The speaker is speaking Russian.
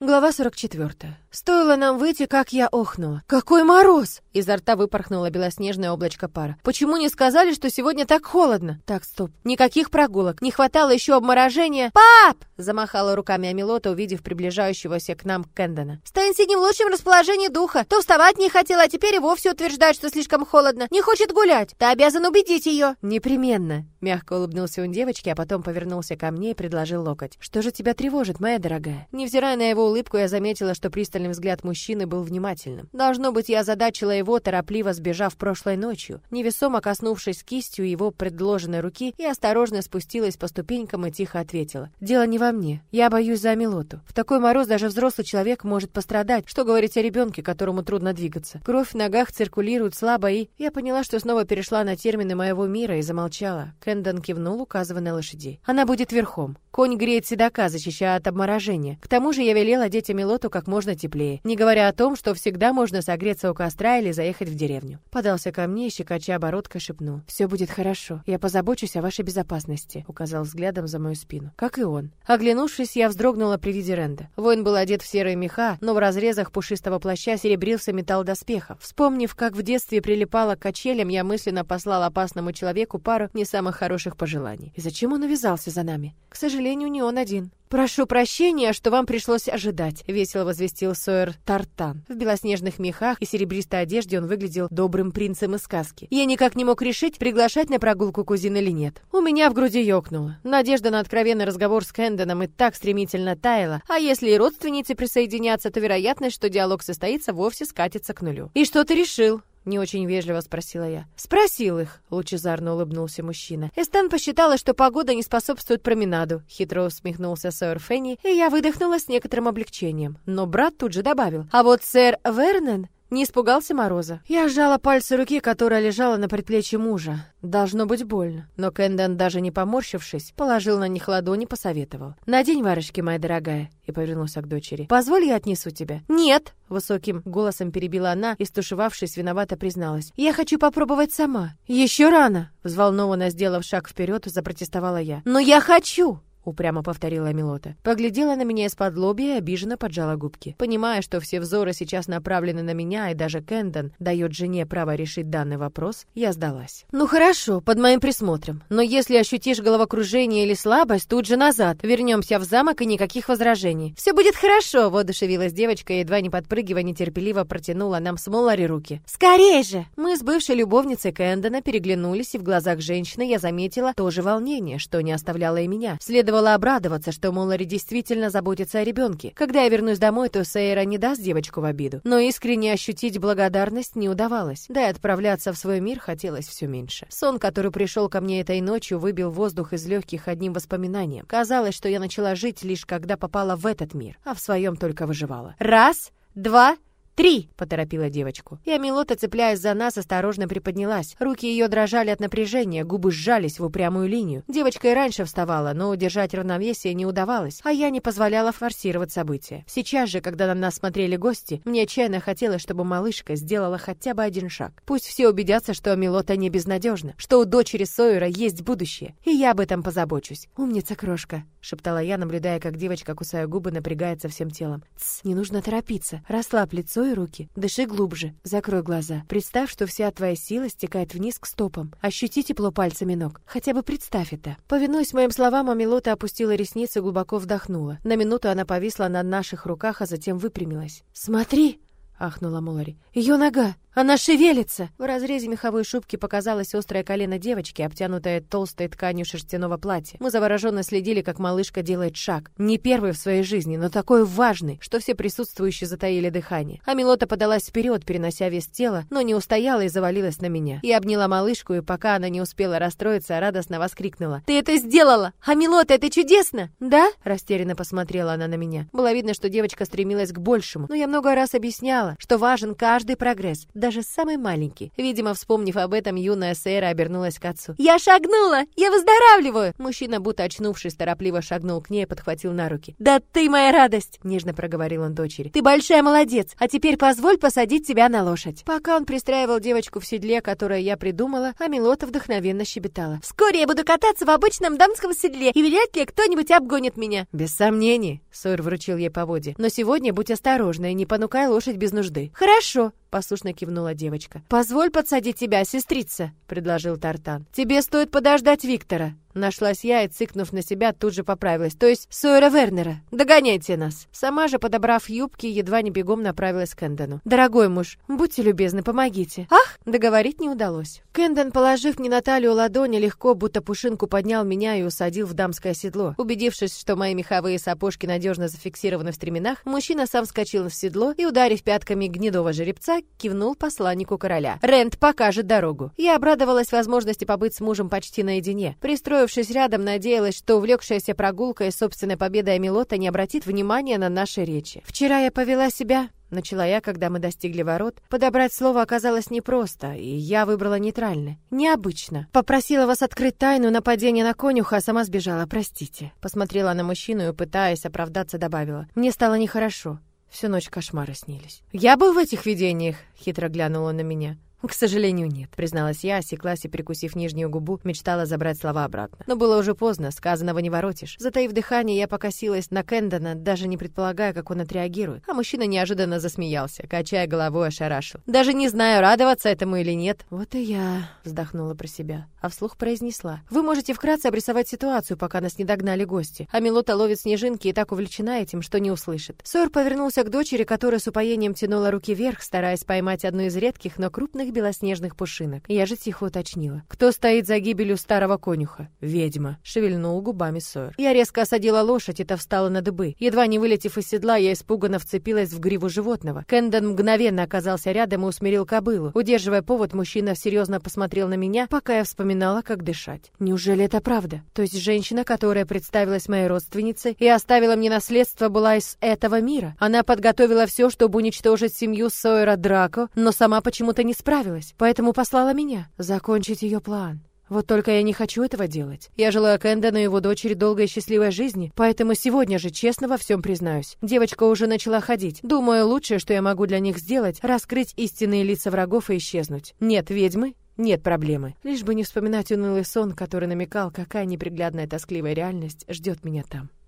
Глава 44. Стоило нам выйти, как я охнула. Какой мороз! Изо рта выпорхнуло белоснежное облачко пара. Почему не сказали, что сегодня так холодно? Так, стоп. Никаких прогулок. Не хватало еще обморожения. Пап! Замахала руками Амилота, увидев приближающегося к нам Кэндона. Стэнси не в лучшем расположении духа. То вставать не хотела, а теперь и вовсе утверждает, что слишком холодно. Не хочет гулять. Ты обязан убедить ее. Непременно. Мягко улыбнулся он девочке, а потом повернулся ко мне и предложил локоть. Что же тебя тревожит, моя дорогая? Невзирая на его улыбку, я заметила, что пристальный взгляд мужчины был внимательным. Должно быть, я задачила его, торопливо сбежав прошлой ночью. Невесомо коснувшись кистью его предложенной руки, я осторожно спустилась по ступенькам и тихо ответила. «Дело не во мне. Я боюсь за Амилоту. В такой мороз даже взрослый человек может пострадать. Что говорить о ребенке, которому трудно двигаться? Кровь в ногах циркулирует слабо и... Я поняла, что снова перешла на термины моего мира и замолчала. Кэндон кивнул, указывая на лошадей. Она будет верхом. Конь греет седока, защищая от обморожения. К тому же я велела одеть Амилоту как можно теплее, не говоря о том, что всегда можно согреться у костра или заехать в деревню. Подался ко мне и, щекоча оборотка, шепнул. «Все будет хорошо. Я позабочусь о вашей безопасности», — указал взглядом за мою спину. Как и он. Оглянувшись, я вздрогнула при виде Ренда. Воин был одет в серые меха, но в разрезах пушистого плаща серебрился металл доспехов. Вспомнив, как в детстве прилипала к качелям, я мысленно послал опасному человеку пару не самых хороших пожеланий. И зачем он увязался за нами? К сожалению, не он один. «Прошу прощения, что вам пришлось ожидать», — весело возвестил Сойер Тартан. В белоснежных мехах и серебристой одежде он выглядел добрым принцем из сказки. Я никак не мог решить, приглашать на прогулку кузин или нет. У меня в груди ёкнуло. Надежда на откровенный разговор с Кэндоном и так стремительно таяла, а если и родственницы присоединятся, то вероятность, что диалог состоится, вовсе скатится к нулю. «И что ты решил?» Не очень вежливо спросила я. Спросил их, лучезарно улыбнулся мужчина. Эстан посчитала, что погода не способствует променаду. Хитро усмехнулся сэр Фенни, и я выдохнула с некоторым облегчением. Но брат тут же добавил. А вот сэр Вернон не испугался мороза. Я сжала пальцы руки, которая лежала на предплечье мужа. Должно быть больно. Но Кэндон, даже не поморщившись, положил на них ладони, посоветовал. «Надень варежки, моя дорогая», и повернулся к дочери. «Позволь, я отнесу тебя». «Нет!» — высоким голосом перебила она и, стушевавшись, виновато призналась. «Я хочу попробовать сама». «Еще рано!» — взволнованно сделав шаг вперед, запротестовала я. «Но я хочу!» Упрямо повторила Милота. Поглядела на меня из-под лобья и обиженно поджала губки. Понимая, что все взоры сейчас направлены на меня, и даже Кэндон дает жене право решить данный вопрос, я сдалась. «Ну хорошо, под моим присмотром. Но если ощутишь головокружение или слабость, тут же назад. Вернемся в замок и никаких возражений. Все будет хорошо», — воодушевилась девочка и, едва не подпрыгивая, нетерпеливо протянула нам с Молари руки. «Скорей же!» Мы с бывшей любовницей Кэндона переглянулись, и в глазах женщины я заметила то же волнение, что не оставляло и меня. Следовало Следовало обрадоваться, что Моллари действительно заботится о ребенке. Когда я вернусь домой, то Сейра не даст девочку в обиду. Но искренне ощутить благодарность не удавалось. Да и отправляться в свой мир хотелось все меньше. Сон, который пришел ко мне этой ночью, выбил воздух из легких одним воспоминанием. Казалось, что я начала жить лишь когда попала в этот мир, а в своем только выживала. Раз, два, «Три!» — поторопила девочку. И Амилота, цепляясь за нас, осторожно приподнялась. Руки ее дрожали от напряжения, губы сжались в упрямую линию. Девочка и раньше вставала, но удержать равновесие не удавалось, а я не позволяла форсировать события. Сейчас же, когда на нас смотрели гости, мне отчаянно хотелось, чтобы малышка сделала хотя бы один шаг. Пусть все убедятся, что Амилота не безнадежна, что у дочери Сойера есть будущее, и я об этом позабочусь. «Умница, крошка!» — шептала я, наблюдая, как девочка, кусая губы, напрягается всем телом. «Тсс, не нужно торопиться. Расслабь лицо Раскрой руки, дыши глубже, закрой глаза. Представь, что вся твоя сила стекает вниз к стопам. Ощути тепло пальцами ног. Хотя бы представь это. Повинуясь моим словам, Амилота опустила ресницы и глубоко вдохнула. На минуту она повисла на наших руках, а затем выпрямилась. «Смотри!» — ахнула Молари. «Ее нога! Она шевелится!» В разрезе меховой шубки показалось острое колено девочки, обтянутое толстой тканью шерстяного платья. Мы завороженно следили, как малышка делает шаг. Не первый в своей жизни, но такой важный, что все присутствующие затаили дыхание. А Милота подалась вперед, перенося вес тела, но не устояла и завалилась на меня. Я обняла малышку, и пока она не успела расстроиться, радостно воскликнула. «Ты это сделала! А Милота, это чудесно!» «Да?» — растерянно посмотрела она на меня. Было видно, что девочка стремилась к большему, но я много раз объясняла, знала, что важен каждый прогресс, даже самый маленький. Видимо, вспомнив об этом, юная Сейра обернулась к отцу. «Я шагнула! Я выздоравливаю!» Мужчина, будто очнувшись, торопливо шагнул к ней и подхватил на руки. «Да ты моя радость!» — нежно проговорил он дочери. «Ты большая молодец! А теперь позволь посадить тебя на лошадь!» Пока он пристраивал девочку в седле, которое я придумала, а Милота вдохновенно щебетала. «Вскоре я буду кататься в обычном дамском седле, и вряд ли кто-нибудь обгонит меня!» «Без сомнений!» — Сойер вручил ей поводье. «Но сегодня будь осторожна и не понукай лошадь без нужды». «Хорошо!» Послушно кивнула девочка. Позволь подсадить тебя, сестрица, предложил Тартан. Тебе стоит подождать Виктора. Нашлась я и, цыкнув на себя, тут же поправилась. То есть Сойера Вернера. Догоняйте нас. Сама же, подобрав юбки, едва не бегом направилась к Эндону. Дорогой муж, будьте любезны, помогите. Ах, договорить не удалось. Кендон, положив мне на талию ладони, легко, будто пушинку поднял меня и усадил в дамское седло. Убедившись, что мои меховые сапожки надежно зафиксированы в стременах, мужчина сам вскочил в седло и, ударив пятками гнедого жеребца, кивнул посланнику короля. Рент покажет дорогу. Я обрадовалась возможности побыть с мужем почти наедине. Пристроившись рядом, надеялась, что увлекшаяся прогулкой и собственной победой Амилота не обратит внимания на наши речи. Вчера я повела себя Начала я, когда мы достигли ворот. Подобрать слово оказалось непросто, и я выбрала нейтральное. Необычно. Попросила вас открыть тайну нападения на конюха, а сама сбежала, простите. Посмотрела на мужчину и, пытаясь оправдаться, добавила. Мне стало нехорошо. Всю ночь кошмары снились. «Я был в этих видениях?» — хитро глянул он на меня. «К сожалению, нет», — призналась я, осеклась и, прикусив нижнюю губу, мечтала забрать слова обратно. Но было уже поздно, сказанного не воротишь. Затаив дыхание, я покосилась на Кэндона, даже не предполагая, как он отреагирует. А мужчина неожиданно засмеялся, качая головой, ошарашил. «Даже не знаю, радоваться этому или нет». «Вот и я», — вздохнула про себя, а вслух произнесла. «Вы можете вкратце обрисовать ситуацию, пока нас не догнали гости. А Милота ловит снежинки и так увлечена этим, что не услышит». Сойер повернулся к дочери, которая с упоением тянула руки вверх, стараясь поймать одну из редких, но крупных больших белоснежных пушинок. Я же тихо уточнила. Кто стоит за гибелью старого конюха? Ведьма. Шевельнул губами Сойер. Я резко осадила лошадь, и та встала на дыбы. Едва не вылетев из седла, я испуганно вцепилась в гриву животного. Кэндон мгновенно оказался рядом и усмирил кобылу. Удерживая повод, мужчина серьезно посмотрел на меня, пока я вспоминала, как дышать. Неужели это правда? То есть женщина, которая представилась моей родственницей и оставила мне наследство, была из этого мира? Она подготовила все, чтобы уничтожить семью Сойера Драко, но сама почему-то не справилась справилась, поэтому послала меня закончить ее план. Вот только я не хочу этого делать. Я желаю Кэндону и его дочери долгой и счастливой жизни, поэтому сегодня же честно во всем признаюсь. Девочка уже начала ходить. Думаю, лучшее, что я могу для них сделать, раскрыть истинные лица врагов и исчезнуть. Нет ведьмы, нет проблемы. Лишь бы не вспоминать унылый сон, который намекал, какая неприглядная тоскливая реальность ждет меня там.